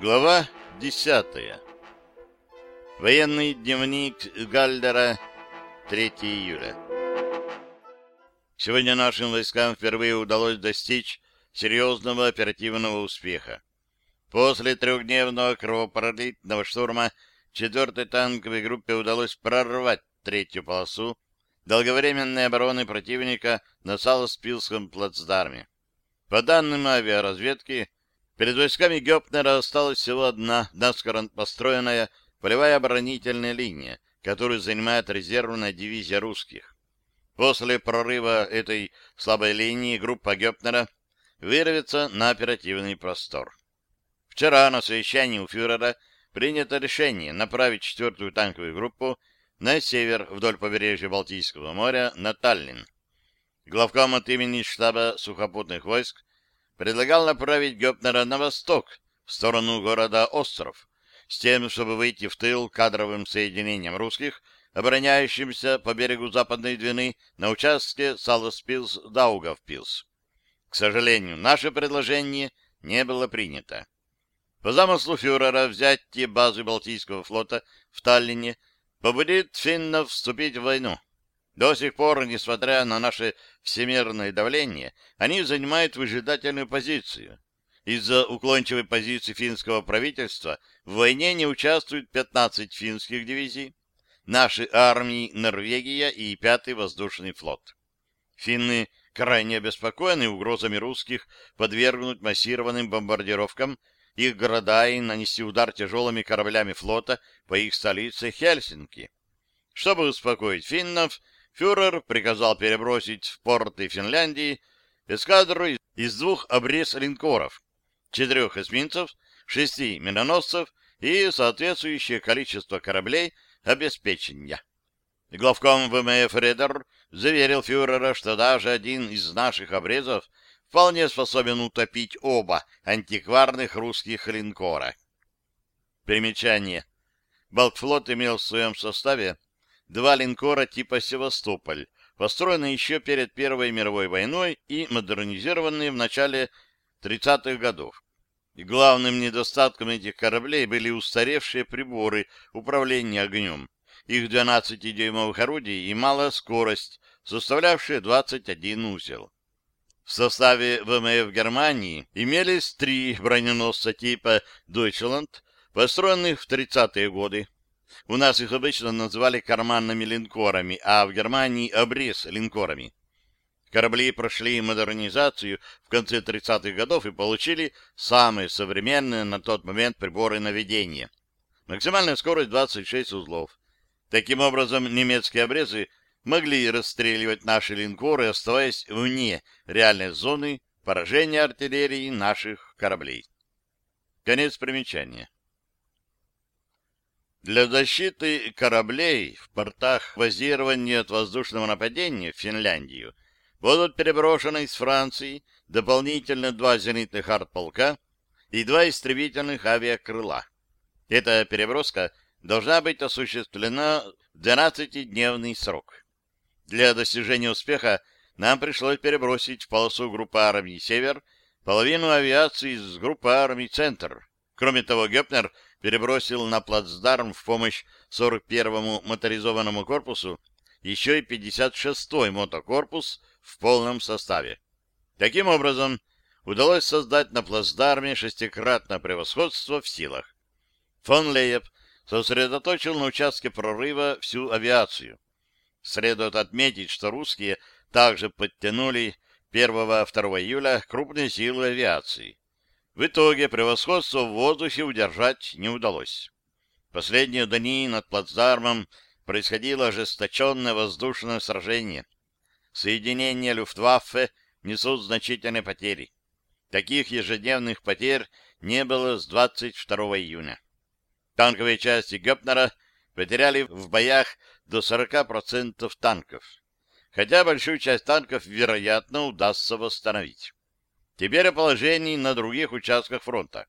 Глава десятая. Военный дневник Гальдера, 3 июля. Сегодня нашим войскам впервые удалось достичь серьезного оперативного успеха. После трехдневного кровопролитного штурма 4-й танковой группе удалось прорвать третью полосу долговременной обороны противника на Саласпилском плацдарме. По данным авиаразведки, Перед войсками Гёпнера осталась всего одна наскоро построенная полевая оборонительная линия, которую занимает резервная дивизия русских. После прорыва этой слабой линии группа Гёпнера вырвется на оперативный простор. Вчера на совещании у фюрера принято решение направить четвертую танковую группу на север вдоль побережья Балтийского моря на Таллин. Главком от имени штаба сухопутных войск предлагал направить Гёпнера на восток, в сторону города Остров, с тем, чтобы выйти в тыл кадровым соединением русских, обороняющимся по берегу Западной Двины на участке Салоспилс-Даугавпилс. К сожалению, наше предложение не было принято. По замыслу фюрера взять те базы Балтийского флота в Таллине побудит финнов вступить в войну. До сих пор, несмотря на наше всемирное давление, они занимают выжидательную позицию. Из-за уклончивой позиции финского правительства в войне не участвуют 15 финских дивизий, наши армии Норвегия и Пятый воздушный флот. Финны крайне обеспокоены угрозами русских подвергнуть массированным бомбардировкам их города и нанести удар тяжелыми кораблями флота по их столице Хельсинки. Чтобы успокоить финнов, фюрер приказал перебросить в порты Финляндии эскадру из двух обрез-линкоров, четырех эсминцев, шести миноносцев и соответствующее количество кораблей обеспечения. Главком ВМФ Редер заверил фюрера, что даже один из наших обрезов вполне способен утопить оба антикварных русских линкора. Примечание. Балкфлот имел в своем составе два линкора типа «Севастополь», построенные еще перед Первой мировой войной и модернизированные в начале 30-х годов. И главным недостатком этих кораблей были устаревшие приборы управления огнем, их 12-дюймовых орудий и малая скорость, составлявшая 21 узел. В составе ВМФ Германии имелись три броненосца типа «Deutschland», построенных в 30-е годы, у нас их обычно называли карманными линкорами, а в Германии — обрез линкорами. Корабли прошли модернизацию в конце 30-х годов и получили самые современные на тот момент приборы наведения. Максимальная скорость 26 узлов. Таким образом, немецкие обрезы могли расстреливать наши линкоры, оставаясь вне реальной зоны поражения артиллерии наших кораблей. Конец примечания. Для защиты кораблей в портах базирования от воздушного нападения в Финляндию будут переброшены из Франции дополнительно два зенитных артполка и два истребительных авиакрыла. Эта переброска должна быть осуществлена в 12-дневный срок. Для достижения успеха нам пришлось перебросить в полосу группы армий «Север» половину авиации из группы армий «Центр». Кроме того, Гёпнер перебросил на плацдарм в помощь 41-му моторизованному корпусу еще и 56-й мотокорпус в полном составе. Таким образом, удалось создать на плацдарме шестикратное превосходство в силах. Фон Лейб сосредоточил на участке прорыва всю авиацию. Следует отметить, что русские также подтянули 1-2 июля крупные силы авиации. В итоге превосходство в воздухе удержать не удалось. Последние дни над плацдармом происходило ожесточенное воздушное сражение. Соединения Люфтваффе несут значительные потери. Таких ежедневных потерь не было с 22 июня. Танковые части Гёпнера потеряли в боях до 40% танков, хотя большую часть танков, вероятно, удастся восстановить. Теперь о положении на других участках фронта.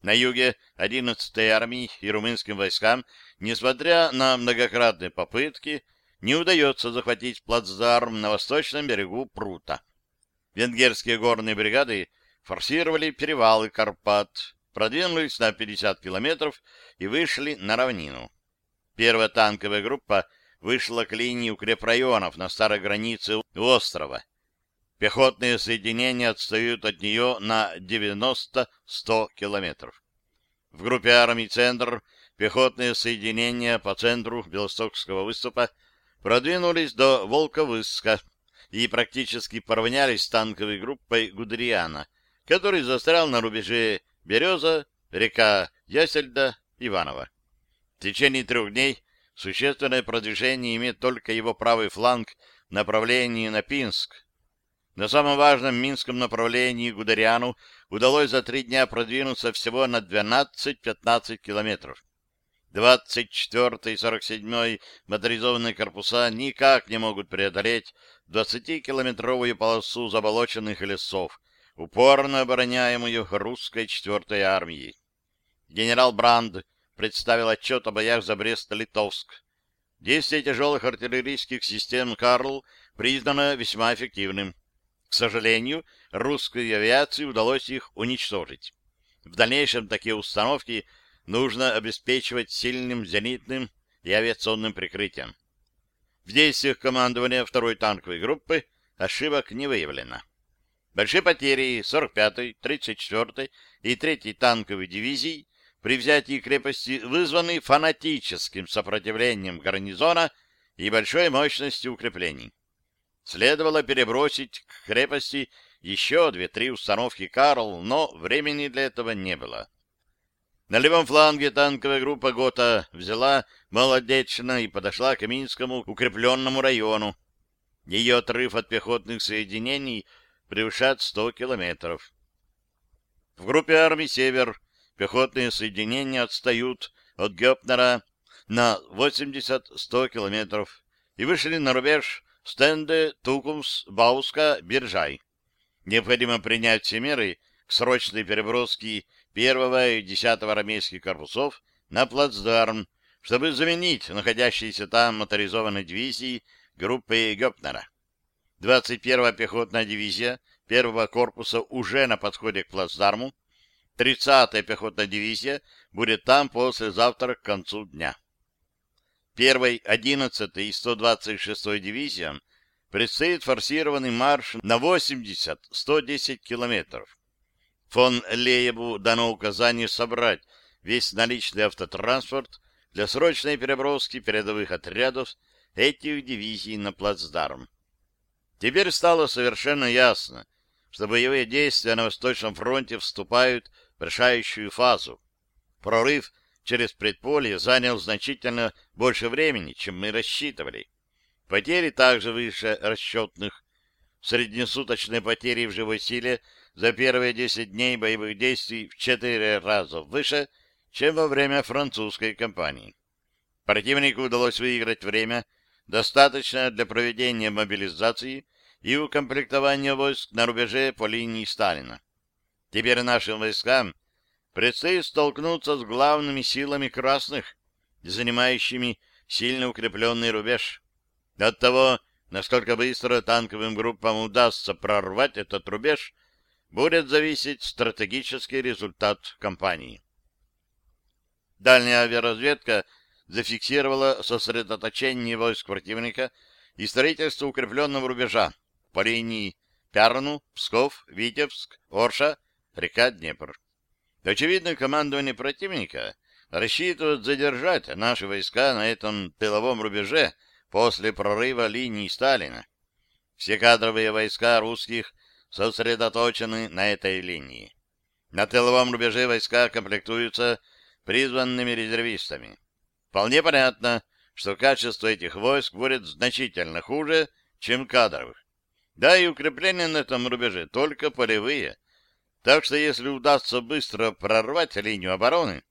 На юге 11-й армии и румынским войскам, несмотря на многократные попытки, не удается захватить плацдарм на восточном берегу Прута. Венгерские горные бригады форсировали перевалы Карпат. продвинулись на 50 километров и вышли на равнину. Первая танковая группа вышла к линии укрепрайонов на старой границе острова. Пехотные соединения отстают от нее на 90-100 километров. В группе армий «Центр» пехотные соединения по центру Белостокского выступа продвинулись до Волковыска и практически поравнялись с танковой группой Гудериана, который застрял на рубеже Береза, река Ясельда, Иваново. В течение трех дней существенное продвижение имеет только его правый фланг в направлении на Пинск. На самом важном минском направлении Гудериану удалось за три дня продвинуться всего на 12-15 километров. 24 и 47 моторизованные корпуса никак не могут преодолеть 20-километровую полосу заболоченных лесов, упорно обороняемую русской 4-й армией. Генерал Бранд представил отчет о боях за Брест-Литовск. Действие тяжелых артиллерийских систем «Карл» признано весьма эффективным. К сожалению, русской авиации удалось их уничтожить. В дальнейшем такие установки нужно обеспечивать сильным зенитным и авиационным прикрытием. В действиях командования второй танковой группы ошибок не выявлено. Большие потери 45-й, 34-й и 3-й танковой дивизий при взятии крепости вызваны фанатическим сопротивлением гарнизона и большой мощностью укреплений. Следовало перебросить к крепости еще две-три установки «Карл», но времени для этого не было. На левом фланге танковая группа ГОТА взяла молодечно и подошла к Минскому укрепленному району. Ее отрыв от пехотных соединений превышает 100 километров. В группе армий «Север» пехотные соединения отстают от Гёпнера на 80-100 километров и вышли на рубеж Стенде, Тукумс, Бауска, Биржай. Необходимо принять все меры к срочной переброске первого и десятого армейских корпусов на плацдарм, чтобы заменить находящиеся там моторизованные дивизии группы Гёпнера. 21-я пехотная дивизия первого корпуса уже на подходе к плацдарму, 30-я пехотная дивизия будет там послезавтра к концу дня. Первой, 11-й и 126-й дивизиям предстоит форсированный марш на 80-110 километров. Фон Леебу дано указание собрать весь наличный автотранспорт для срочной переброски передовых отрядов этих дивизий на плацдарм. Теперь стало совершенно ясно, что боевые действия на Восточном фронте вступают в решающую фазу. Прорыв через предполье занял значительно больше времени, чем мы рассчитывали. Потери также выше расчетных. Среднесуточные потери в живой силе за первые 10 дней боевых действий в 4 раза выше, чем во время французской кампании. Противнику удалось выиграть время, достаточное для проведения мобилизации и укомплектования войск на рубеже по линии Сталина. Теперь нашим войскам предстоит столкнуться с главными силами красных, занимающими сильно укрепленный рубеж. От того, насколько быстро танковым группам удастся прорвать этот рубеж, будет зависеть стратегический результат кампании. Дальняя авиаразведка зафиксировала сосредоточение войск противника и строительство укрепленного рубежа по линии Пярну, Псков, Витебск, Орша, река Днепр. Очевидно, командование противника рассчитывает задержать наши войска на этом тыловом рубеже после прорыва линии Сталина. Все кадровые войска русских сосредоточены на этой линии. На тыловом рубеже войска комплектуются призванными резервистами. Вполне понятно, что качество этих войск будет значительно хуже, чем кадровых. Да и укрепления на этом рубеже только полевые — так что если удастся быстро прорвать линию обороны,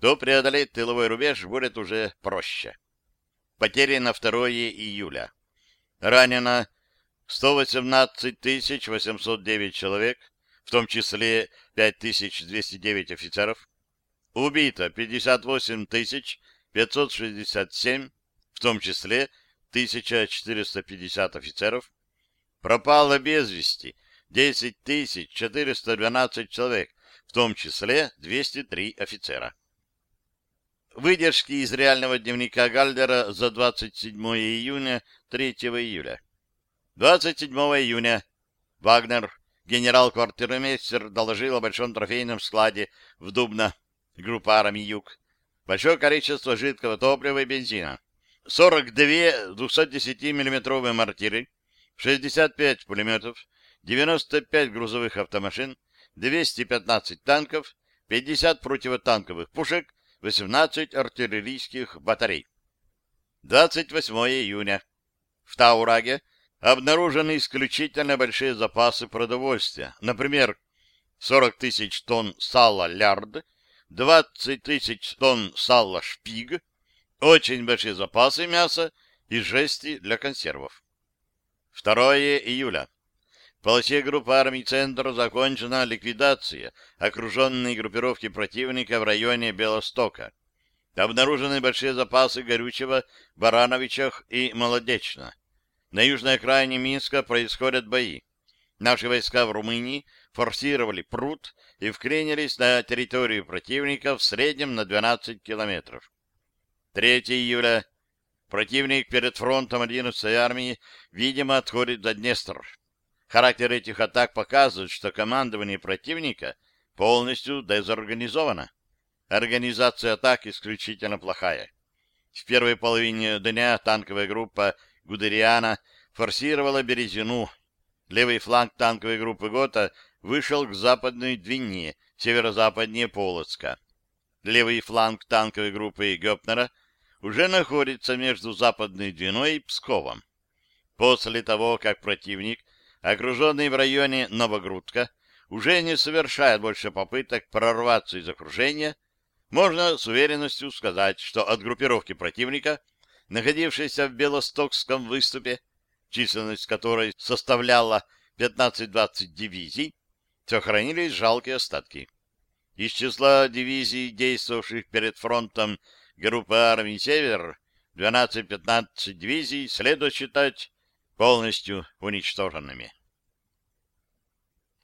то преодолеть тыловой рубеж будет уже проще. Потери на 2 июля. Ранено 118 809 человек, в том числе 5209 офицеров. Убито 58 567, в том числе 1450 офицеров. Пропало без вести 10 412 человек, в том числе 203 офицера. Выдержки из реального дневника Гальдера за 27 июня 3 июля. 27 июня Вагнер, генерал-квартирмейстер, доложил о большом трофейном складе в Дубно, группа армии Юг. Большое количество жидкого топлива и бензина. 42 210 миллиметровые мортиры, 65 пулеметов, 95 грузовых автомашин, 215 танков, 50 противотанковых пушек, 18 артиллерийских батарей. 28 июня. В Таураге обнаружены исключительно большие запасы продовольствия. Например, 40 тысяч тонн сала лярд, 20 тысяч тонн сала шпиг, очень большие запасы мяса и жести для консервов. 2 июля. Полосе группы армий «Центр» закончена ликвидация окруженной группировки противника в районе Белостока. Обнаружены большие запасы горючего в Барановичах и Молодечно. На южной окраине Минска происходят бои. Наши войска в Румынии форсировали пруд и вклинились на территорию противника в среднем на 12 километров. 3 июля. Противник перед фронтом 11-й армии, видимо, отходит за Днестр. Характер этих атак показывает, что командование противника полностью дезорганизовано. Организация атак исключительно плохая. В первой половине дня танковая группа Гудериана форсировала Березину. Левый фланг танковой группы ГОТА вышел к западной Двине, северо-западнее Полоцка. Левый фланг танковой группы Гёпнера уже находится между западной Двиной и Псковом. После того, как противник окруженный в районе Новогрудка, уже не совершает больше попыток прорваться из окружения, можно с уверенностью сказать, что от группировки противника, находившейся в Белостокском выступе, численность которой составляла 15-20 дивизий, сохранились жалкие остатки. Из числа дивизий, действовавших перед фронтом группы армий «Север», 12-15 дивизий следует считать полностью уничтоженными.